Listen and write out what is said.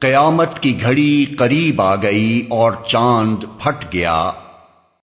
قیامت کی گھڑی قریب آ گئی اور چاند پھٹ گیا